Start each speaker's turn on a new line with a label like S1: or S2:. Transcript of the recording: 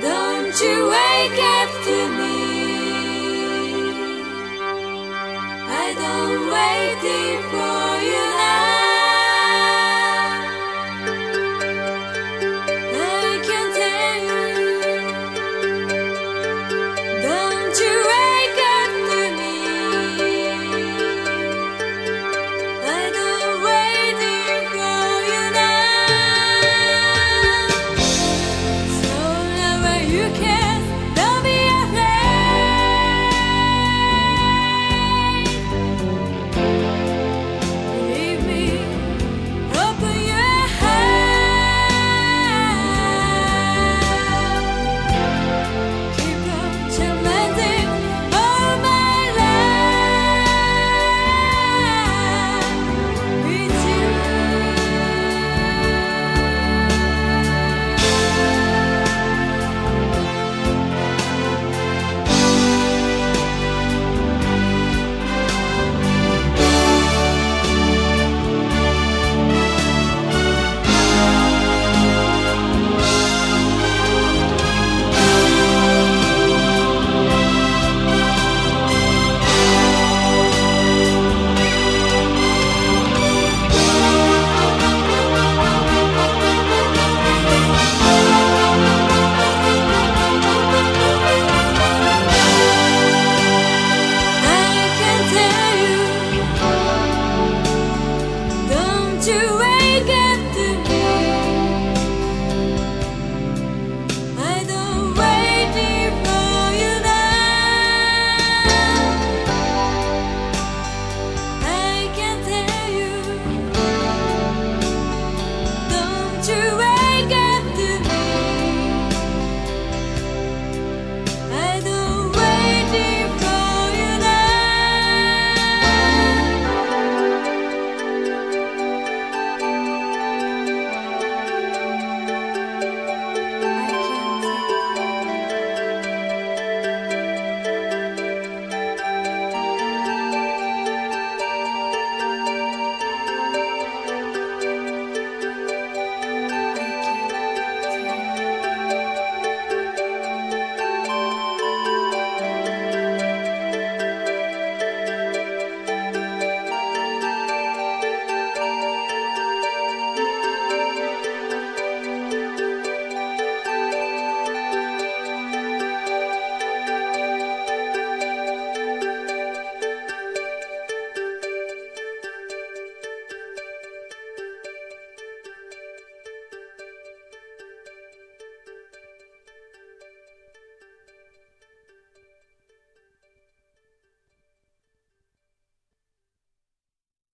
S1: Don't you wake up